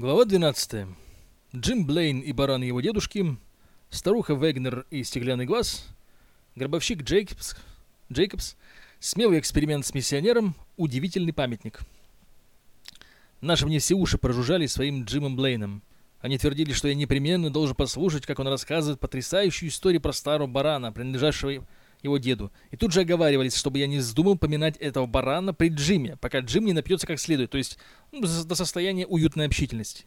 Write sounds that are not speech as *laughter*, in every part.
Глава 12. Джим Блейн и баран его дедушки, старуха Вегнер и стеклянный глаз, гробовщик Джейкобс, Джейкобс, смелый эксперимент с миссионером, удивительный памятник. Наши мне все уши прожужжали своим Джимом Блейном. Они твердили, что я непременно должен послушать, как он рассказывает потрясающую историю про старого барана, принадлежавшего его деду. И тут же оговаривались, чтобы я не вздумал поминать этого барана при Джиме, пока Джим не напьется как следует, то есть ну, до состояния уютной общительности.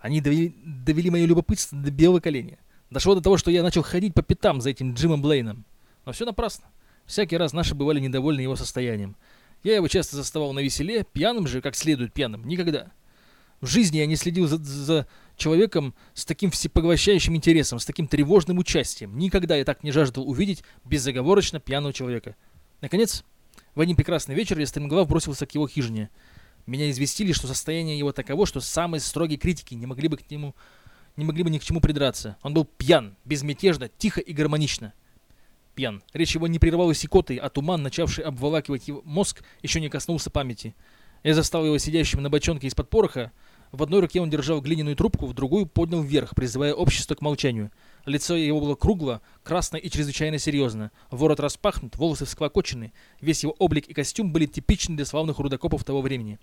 Они довели, довели мое любопытство до белого коленя. Дошло до того, что я начал ходить по пятам за этим Джимом Блейном. Но все напрасно. Всякий раз наши бывали недовольны его состоянием. Я его часто заставал на веселе, пьяным же, как следует пьяным, никогда. В жизни я не следил за, за человеком с таким всепоглощающим интересом, с таким тревожным участием. Никогда я так не жаждал увидеть безоговорочно пьяного человека. Наконец, в один прекрасный вечер я стремглав бросился к его хижине. Меня известили, что состояние его таково, что самые строгие критики не могли бы к нему не могли бы ни к чему придраться. Он был пьян, безмятежно, тихо и гармонично. Пьян. Речь его не прервалась икотой, а туман, начавший обволакивать его мозг, еще не коснулся памяти. Я застал его сидящим на бочонке из-под пороха, в одной руке он держал глиняную трубку, в другую поднял вверх, призывая общество к молчанию. Лицо его было кругло, красное и чрезвычайно серьезно. Ворот распахнут, волосы всклокочены. Весь его облик и костюм были типичны для славных рудокопов того времени.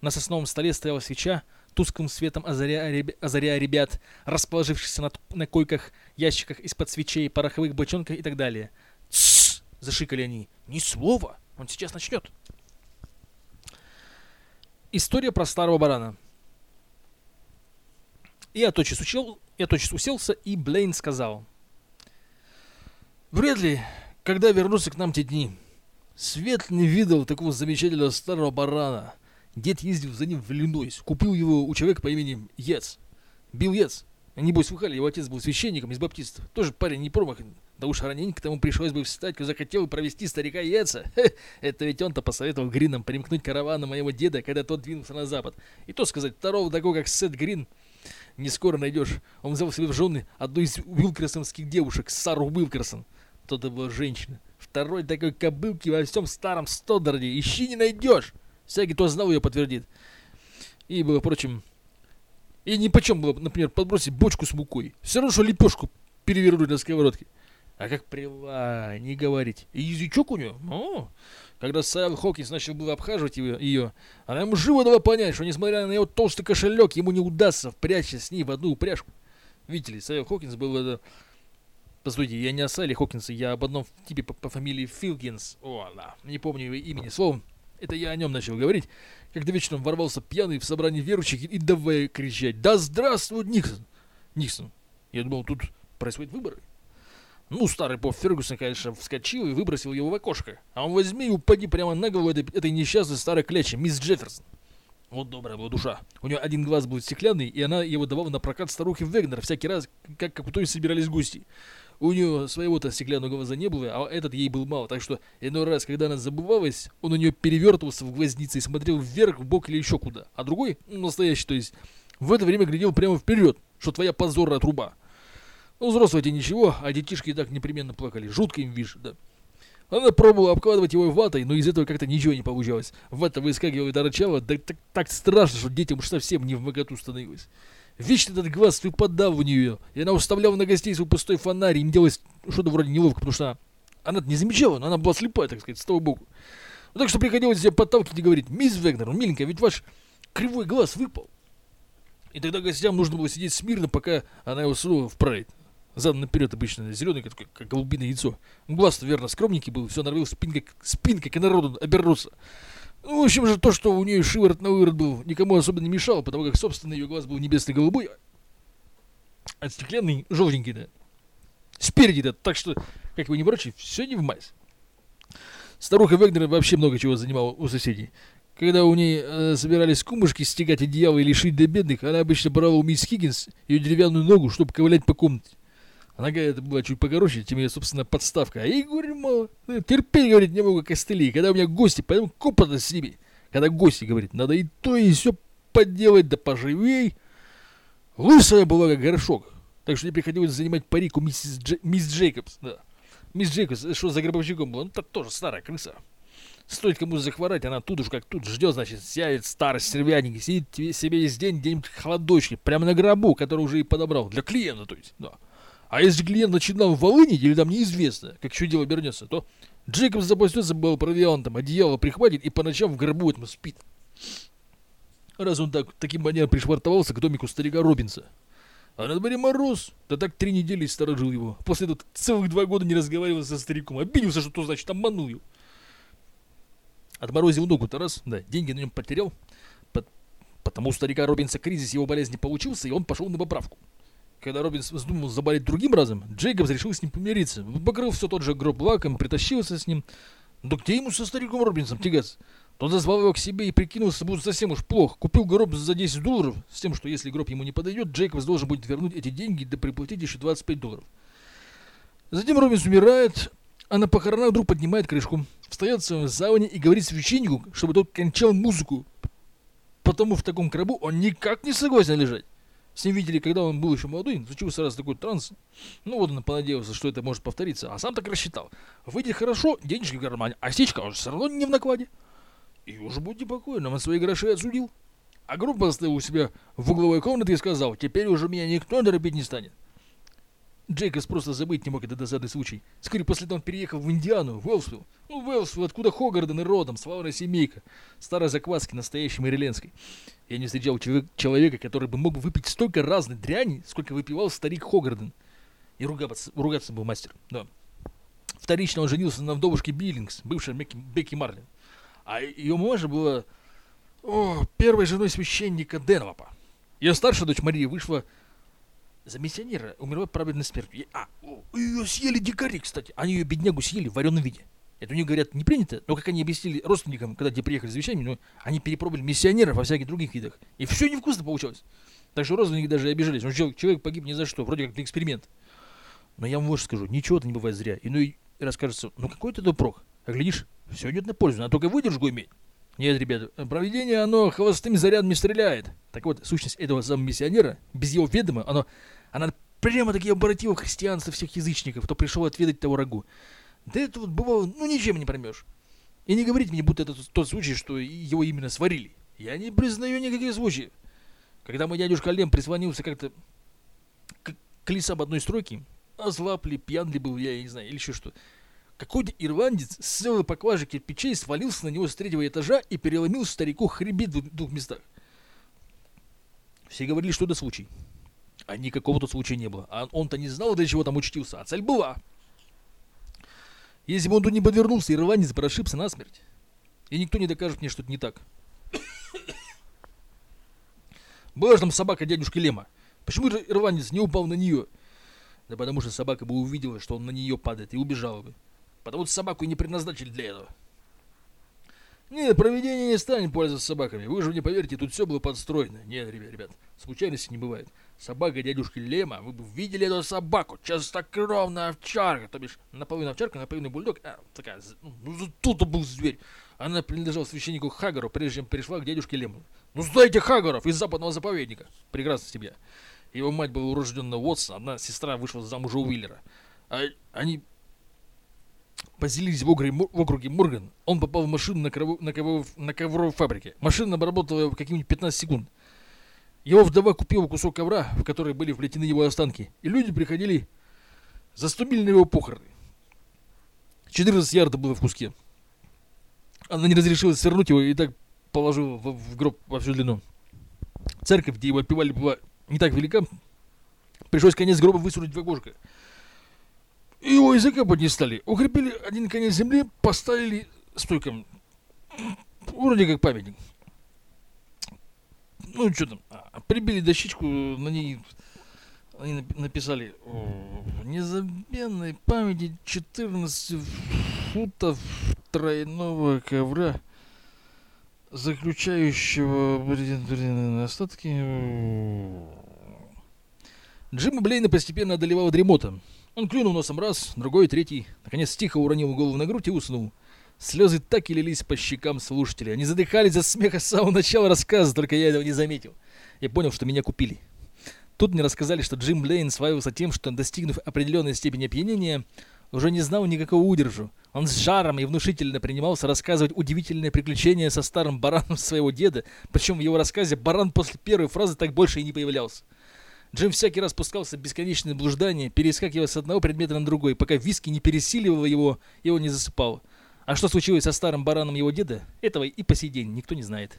На сосновом столе стояла свеча, тусклым светом озаряя ребят, расположившихся на, на койках, ящиках из-под свечей, пороховых бочонках и так далее. «Тссс!» — зашикали они. «Ни слова! Он сейчас начнет!» История про старого барана. Я тотчас, учил, я тотчас уселся, и Блейн сказал. Вряд ли, когда вернутся к нам те дни. Свет не видел такого замечательного старого барана. Дед ездил за ним в Иллинойс, купил его у человека по имени Ец. Бил Ец. Небось, слыхали, его отец был священником из баптистов. Тоже парень не промах. Да уж раненько тому пришлось бы встать, когда захотел провести старика Еца. *laughs* Это ведь он-то посоветовал Гринам примкнуть каравану моего деда, когда тот двинулся на запад. И то сказать, второго такого, как Сет Грин, не скоро найдешь. Он взял себе в жены одну из уилкерсонских девушек, Сару Уилкерсон. То-то была женщина. Второй такой кобылки во всем старом Стодарде. Ищи не найдешь. Всякий, кто знал ее, подтвердит. И было, впрочем, и ни почем было, например, подбросить бочку с мукой. Все равно, что лепешку перевернуть на сковородке. А как прила, не говорить. И язычок у нее, о, когда Сайл Хокинс начал было обхаживать ее, она ему живо дала понять, что несмотря на его толстый кошелек, ему не удастся впрячься с ней в одну упряжку. Видите ли, Сайл Хокинс был... Это... Постойте, я не о Сайле Хокинсе, я об одном типе по, по фамилии Филкинс. О, да, не помню его имени. Словом, это я о нем начал говорить, когда вечером ворвался пьяный в собрание верующих и давай кричать «Да здравствует Никсон!» Никсон. Я думал, тут происходят выборы. Ну, старый Боб Фергюсон, конечно, вскочил и выбросил его в окошко. А он возьми и упади прямо на голову этой, этой несчастной старой клячи, мисс Джефферсон. Вот добрая была душа. У нее один глаз был стеклянный, и она его давала на прокат старухи Вегнер всякий раз, как, как у той собирались гости. У нее своего-то стеклянного глаза не было, а этот ей был мало, так что иной раз, когда она забывалась, он у нее перевертывался в глазнице и смотрел вверх, в бок или еще куда. А другой, настоящий, то есть, в это время глядел прямо вперед, что твоя позорная труба. Ну, взрослые ничего, а детишки и так непременно плакали. Жутко им вижу, да. Она пробовала обкладывать его ватой, но из этого как-то ничего не получалось. Вата выскакивала и торчала, да так, так страшно, что детям уж совсем не в моготу становилось. Вечно этот глаз выпадал в нее, и она уставляла на гостей свой пустой фонарь, им делалось что-то вроде неловко, потому что она, она не замечала, но она была слепая, так сказать, с того боку. Ну, так что приходилось себе подталкивать и говорить, мисс Вегнер, ну, миленькая, ведь ваш кривой глаз выпал. И тогда гостям нужно было сидеть смирно, пока она его сунула в Задом наперед обычно, зеленый, как, как голубиное яйцо. Глаз, верно, скромненький был, все норовил спинкой, спинкой к народу обернуться. Ну, в общем же, то, что у нее шиворот на выворот был, никому особо не мешало, потому как, собственно, ее глаз был небесно-голубой, а стеклянный желтенький, да. Спереди, да, так что, как его не ворочай, все не в мазь. Старуха Вегнера вообще много чего занимала у соседей. Когда у ней э, собирались кумушки стегать одеяло или шить для бедных, она обычно брала у мисс Хиггинс ее деревянную ногу, чтобы ковылять по комнате. Нога эта была чуть покороче, чем ее, собственно, подставка. А я говорю, мало, ну, терпеть, говорит, не могу костыли. Когда у меня гости, поэтому копота с ними. Когда гости, говорит, надо и то, и все поделать, да поживей. Лысая была, как горшок. Так что мне приходилось занимать парик у миссис Дж... мисс Джейкобс. Да. Мисс Джейкобс, что за гробовщиком была? Ну, это тоже старая крыса. Стоит кому захворать, она тут уж как тут ждет, значит, сядет старость сервяники, сидит себе весь день где-нибудь холодочки, прямо на гробу, который уже и подобрал. Для клиента, то есть, да. А если клиент начинал волынить, или там неизвестно, как еще дело обернется, то Джейкоб запустился был провиантом, одеяло прихватит и по ночам в гробу этому спит. Раз он так, таким манером пришвартовался к домику старика Робинса. А на дворе мороз. Да так три недели сторожил его. После этого целых два года не разговаривал со стариком. Обиделся, что то значит обманул его. Отморозил ногу-то раз, да, деньги на нем потерял. Потому у старика Робинса кризис его болезни получился, и он пошел на поправку. Когда Робинс вздумал заболеть другим разом, Джейкобс решил с ним помириться. Покрыл все тот же гроб лаком, притащился с ним. Да где ему со стариком Робинсом тягаться? Тот зазвал его к себе и прикинулся, будет совсем уж плохо. Купил гроб за 10 долларов, с тем, что если гроб ему не подойдет, Джейкобс должен будет вернуть эти деньги, да приплатить еще 25 долларов. Затем Робинс умирает, а на похоронах вдруг поднимает крышку, встает в своем зауне и говорит священнику, чтобы тот кончал музыку. Потому в таком гробу он никак не согласен лежать. С ним видели, когда он был еще молодой, случился раз такой транс. Ну вот он понадеялся, что это может повториться, а сам так рассчитал. Выйдет хорошо, денежки в кармане, а стечка уже все равно не в накладе. И уже будьте покойны, он свои гроши отсудил. А группа оставил у себя в угловой комнате и сказал, теперь уже меня никто торопить не станет. Джейкобс просто забыть не мог этот досадный случай. Вскоре после того он переехал в Индиану, в Уэлсвилл. Ну, Уэлсвилл, откуда Хогарден и родом, славная семейка. Старой закваски, настоящей мэриленской. Я не встречал человека, который бы мог выпить столько разной дряни, сколько выпивал старик Хогарден. И ругаться, ругаться был мастер, да. Вторично он женился на вдовушке Биллингс, бывшей Бекки, Бекки Марлин. А ее мужа была о, первой женой священника Денвапа. Ее старшая дочь Мария вышла за миссионера, умерла праведной смертью. А, ее съели дикари, кстати. Они ее беднягу съели в вареном виде. Это у них, говорят, не принято, но как они объяснили родственникам, когда те приехали за вещами, ну, они перепробовали миссионеров во всяких других видах. И все невкусно получалось. Так что родственники даже обижались. Ну, человек, погиб ни за что, вроде как на эксперимент. Но я вам вот скажу, ничего-то не бывает зря. И ну и расскажется, ну какой это прок. А глядишь, все идет на пользу, надо только выдержку иметь. Нет, ребята, проведение, оно хвостыми зарядами стреляет. Так вот, сущность этого самого миссионера, без его ведома, оно, она прямо-таки обратила христианство всех язычников, кто пришел отведать того рагу. Да это вот бывало, ну ничем не поймешь. И не говорите мне, будто это тот случай, что его именно сварили. Я не признаю никаких случаев. Когда мой дядюшка Лем прислонился как-то к, к лесам одной стройки, ослаб ли, пьян ли был я, я не знаю, или еще что какой-то ирландец с целой поклажей кирпичей свалился на него с третьего этажа и переломил старику хребет в двух местах. Все говорили, что это случай. А никакого-то случая не было. А он-то не знал, для чего там учтился, а цель была. Если бы он тут не подвернулся, ирландец прошибся насмерть. И никто не докажет мне, что это не так. *coughs* Была же там собака дядюшки Лема. Почему же ирландец не упал на нее? Да потому что собака бы увидела, что он на нее падает, и убежала бы. Потому что собаку не предназначили для этого. Нет, проведение не станет пользоваться собаками. Вы же не поверите, тут все было подстроено. Нет, ребят, ребят, случайности не бывает. Собака дядюшки Лема, вы бы видели эту собаку. Чистокровная овчарка, то бишь наполовину овчарка, наполовину бульдог. А, такая, ну, ну тут был зверь. Она принадлежала священнику Хагару, прежде чем перешла к дядюшке Лему. Ну знаете Хагаров из западного заповедника. Прекрасно семья. Его мать была урожденная Уотсон, одна сестра вышла замуж у Уиллера. А они поселились в округе, в округе Морган, он попал в машину на, крову, на, ковровой, на ковровой фабрике. Машина обработала какие-нибудь 15 секунд. Его вдова купила кусок ковра, в который были вплетены его останки, и люди приходили, заступили на его похороны. 14 ярдов было в куске. Она не разрешила свернуть его и так положила в, в гроб во всю длину. Церковь, где его отпевали, была не так велика. Пришлось конец гроба высунуть в окошко. Его языка не стали. Укрепили один конец земли, поставили стойком. Вроде как памятник. Ну, что там, а, прибили дощечку, на ней они написали в незабвенной памяти 14 футов тройного ковра, заключающего остатки. Джима Блейна постепенно одолевала дремота. Он клюнул носом раз, другой, третий. Наконец тихо уронил голову на грудь и уснул. Слезы так и лились по щекам слушателей. Они задыхались от смеха с самого начала рассказа, только я этого не заметил. Я понял, что меня купили. Тут мне рассказали, что Джим Лейн славился тем, что, достигнув определенной степени опьянения, уже не знал никакого удержу. Он с жаром и внушительно принимался рассказывать удивительные приключения со старым бараном своего деда, причем в его рассказе баран после первой фразы так больше и не появлялся. Джим всякий раз пускался в бесконечные блуждания, перескакивая с одного предмета на другой, пока виски не пересиливало его, и он не засыпал. А что случилось со старым бараном его деда, этого и по сей день никто не знает.